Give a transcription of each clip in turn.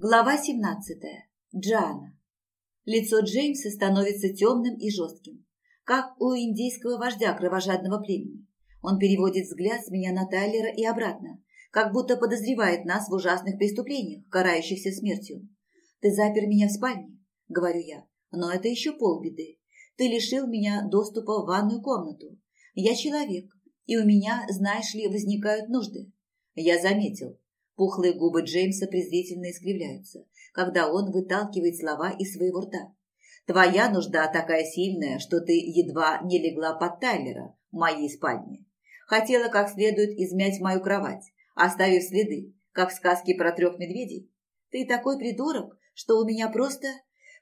Глава 17. Джана. Лицо Джеймса становится темным и жестким, как у индейского вождя кровожадного племени. Он переводит взгляд с меня на Тайлера и обратно, как будто подозревает нас в ужасных преступлениях, карающихся смертью. «Ты запер меня в спальне», — говорю я, — «но это еще полбеды. Ты лишил меня доступа в ванную комнату. Я человек, и у меня, знаешь ли, возникают нужды». «Я заметил», Пухлые губы Джеймса презрительно искривляются, когда он выталкивает слова из своего рта. «Твоя нужда такая сильная, что ты едва не легла под Тайлера, в моей спальне. Хотела как следует измять мою кровать, оставив следы, как в сказке про трех медведей. Ты такой придурок, что у меня просто...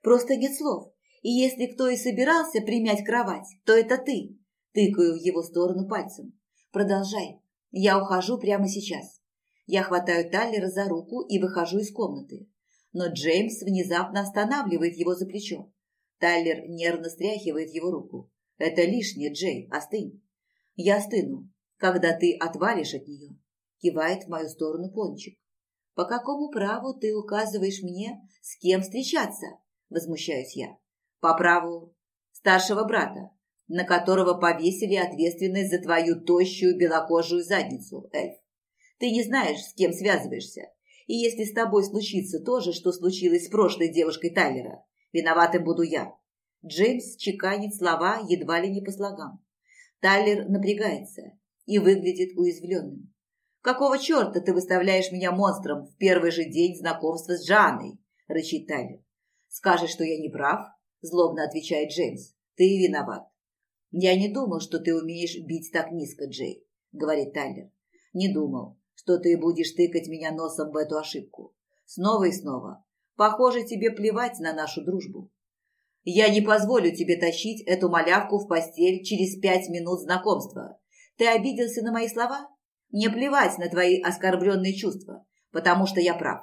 просто нет слов. И если кто и собирался примять кровать, то это ты!» Тыкаю в его сторону пальцем. «Продолжай. Я ухожу прямо сейчас. Я хватаю Таллера за руку и выхожу из комнаты. Но Джеймс внезапно останавливает его за плечо. Тайлер нервно стряхивает его руку. «Это лишнее, Джей, остынь». «Я остыну, когда ты отвалишь от нее», – кивает в мою сторону пончик. «По какому праву ты указываешь мне, с кем встречаться?» – возмущаюсь я. «По праву старшего брата, на которого повесили ответственность за твою тощую белокожую задницу, эльф. Ты не знаешь, с кем связываешься. И если с тобой случится то же, что случилось с прошлой девушкой Тайлера, виноватым буду я». Джеймс чеканит слова едва ли не по слогам. Тайлер напрягается и выглядит уязвленным. «Какого черта ты выставляешь меня монстром в первый же день знакомства с Жанной?» – рычит Тайлер. «Скажешь, что я не прав?» – злобно отвечает Джеймс. «Ты виноват». «Я не думал, что ты умеешь бить так низко, Джей», – говорит Тайлер. «Не думал что ты будешь тыкать меня носом в эту ошибку. Снова и снова. Похоже, тебе плевать на нашу дружбу. Я не позволю тебе тащить эту малявку в постель через пять минут знакомства. Ты обиделся на мои слова? Мне плевать на твои оскорбленные чувства, потому что я прав.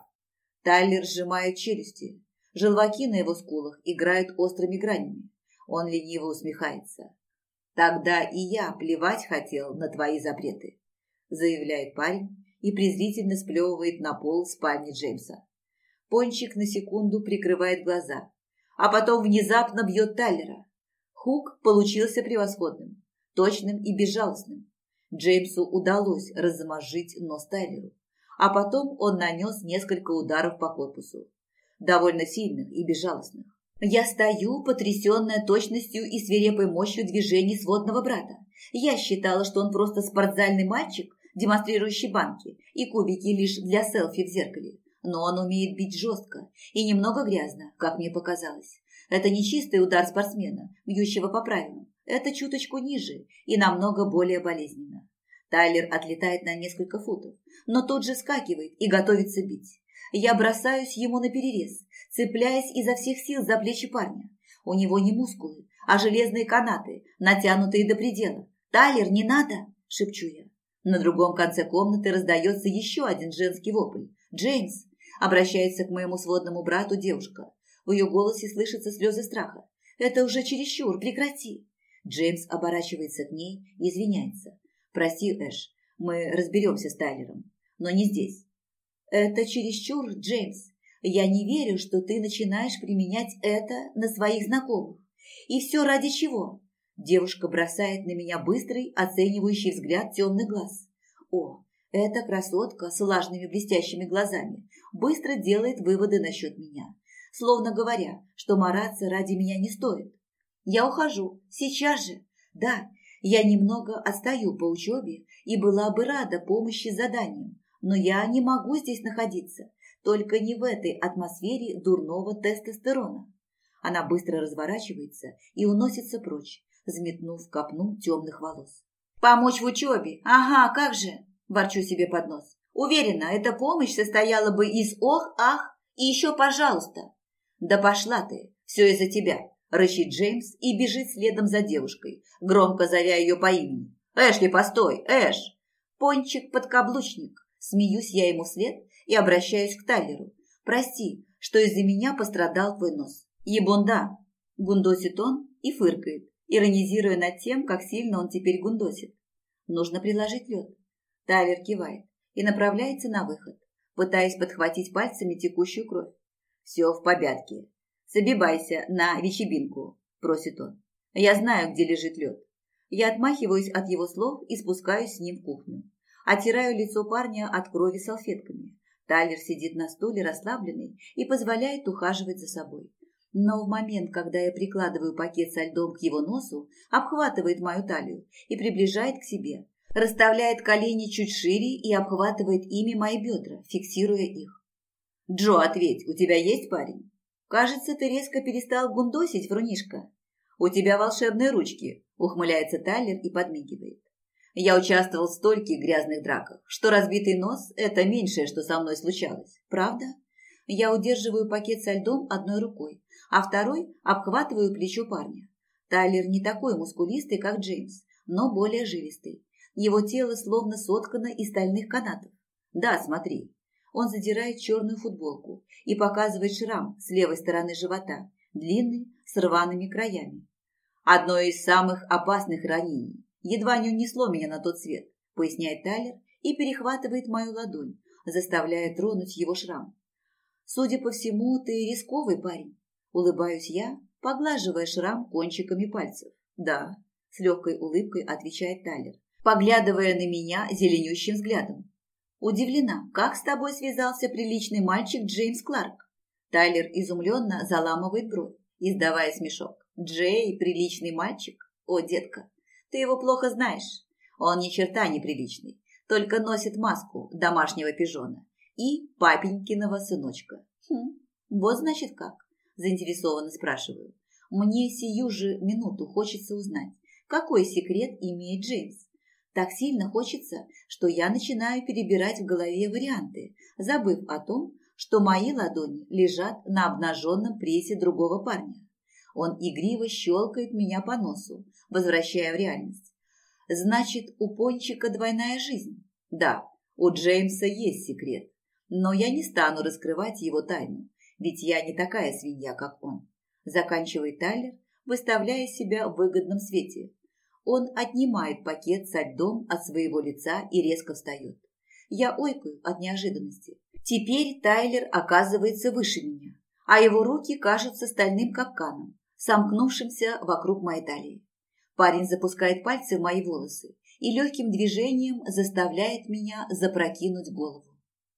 Тайлер сжимает челюсти. Желваки на его скулах играют острыми гранями. Он лениво усмехается. «Тогда и я плевать хотел на твои запреты», – заявляет парень и презрительно сплевывает на пол спальни Джеймса. Пончик на секунду прикрывает глаза, а потом внезапно бьет Тайлера. Хук получился превосходным, точным и безжалостным. Джеймсу удалось размозжить нос Тайлеру, а потом он нанес несколько ударов по корпусу, довольно сильных и безжалостных. Я стою, потрясенная точностью и свирепой мощью движений сводного брата. Я считала, что он просто спортзальный мальчик, демонстрирующий банки и кубики лишь для селфи в зеркале. Но он умеет бить жестко и немного грязно, как мне показалось. Это не чистый удар спортсмена, бьющего по правилам. Это чуточку ниже и намного более болезненно. Тайлер отлетает на несколько футов, но тут же скакивает и готовится бить. Я бросаюсь ему на перерез, цепляясь изо всех сил за плечи парня. У него не мускулы, а железные канаты, натянутые до предела. «Тайлер, не надо!» – шепчу я. На другом конце комнаты раздается еще один женский вопль. «Джеймс!» – обращается к моему сводному брату девушка. В ее голосе слышатся слезы страха. «Это уже чересчур, прекрати!» Джеймс оборачивается к ней и извиняется. «Прости, Эш, мы разберемся с Тайлером, но не здесь». «Это чересчур, Джеймс. Я не верю, что ты начинаешь применять это на своих знакомых. И все ради чего?» Девушка бросает на меня быстрый, оценивающий взгляд темных глаз. О, эта красотка с влажными блестящими глазами быстро делает выводы насчет меня, словно говоря, что мараться ради меня не стоит. Я ухожу, сейчас же. Да, я немного отстаю по учебе и была бы рада помощи с заданием, но я не могу здесь находиться, только не в этой атмосфере дурного тестостерона. Она быстро разворачивается и уносится прочь, взметнув копну темных волос. «Помочь в учебе? Ага, как же!» – ворчу себе под нос. «Уверена, эта помощь состояла бы из «ох, ах» и еще «пожалуйста». «Да пошла ты! Все из-за тебя!» – рычит Джеймс и бежит следом за девушкой, громко зовя ее по имени. «Эшли, постой! Эш!» «Пончик-подкаблучник!» Смеюсь я ему вслед и обращаюсь к Тайлеру. «Прости, что из-за меня пострадал твой нос». «Ебунда!» – гундосит он и фыркает, иронизируя над тем, как сильно он теперь гундосит. Нужно приложить лед. Тайлер кивает и направляется на выход, пытаясь подхватить пальцами текущую кровь. «Все в порядке. Собибайся на вечебинку», – просит он. «Я знаю, где лежит лед». Я отмахиваюсь от его слов и спускаюсь с ним в кухню. Отираю лицо парня от крови салфетками. Тайлер сидит на стуле расслабленный и позволяет ухаживать за собой. Но в момент, когда я прикладываю пакет со льдом к его носу, обхватывает мою талию и приближает к себе, расставляет колени чуть шире и обхватывает ими мои бедра, фиксируя их. «Джо, ответь, у тебя есть парень?» «Кажется, ты резко перестал гундосить, врунишка». «У тебя волшебные ручки», – ухмыляется Тайлер и подмигивает. «Я участвовал в стольких грязных драках, что разбитый нос – это меньшее, что со мной случалось. Правда?» Я удерживаю пакет со льдом одной рукой, а второй обхватываю плечо парня. Тайлер не такой мускулистый, как Джеймс, но более жилистый. Его тело словно соткано из стальных канатов. Да, смотри. Он задирает черную футболку и показывает шрам с левой стороны живота, длинный, с рваными краями. Одно из самых опасных ранений. Едва не унесло меня на тот свет, поясняет Тайлер и перехватывает мою ладонь, заставляя тронуть его шрам. Судя по всему, ты рисковый парень. Улыбаюсь я, поглаживая шрам кончиками пальцев. «Да», – с легкой улыбкой отвечает Талер, поглядывая на меня зеленющим взглядом. Удивлена, как с тобой связался приличный мальчик Джеймс Кларк. Тайлер изумленно заламывает бровь, издавая смешок. Джей – приличный мальчик? О, детка, ты его плохо знаешь. Он ни черта не приличный, только носит маску домашнего пижона и папенькиного сыночка. Хм, вот значит как. Заинтересованно спрашиваю. Мне сию же минуту хочется узнать, какой секрет имеет Джеймс. Так сильно хочется, что я начинаю перебирать в голове варианты, забыв о том, что мои ладони лежат на обнаженном прессе другого парня. Он игриво щелкает меня по носу, возвращая в реальность. Значит, у Пончика двойная жизнь? Да, у Джеймса есть секрет, но я не стану раскрывать его тайну ведь я не такая свинья, как он. Заканчивает Тайлер, выставляя себя в выгодном свете. Он отнимает пакет со льдом от своего лица и резко встает. Я ойкаю от неожиданности. Теперь Тайлер оказывается выше меня, а его руки кажутся стальным капканом, сомкнувшимся вокруг моей талии. Парень запускает пальцы в мои волосы и легким движением заставляет меня запрокинуть голову.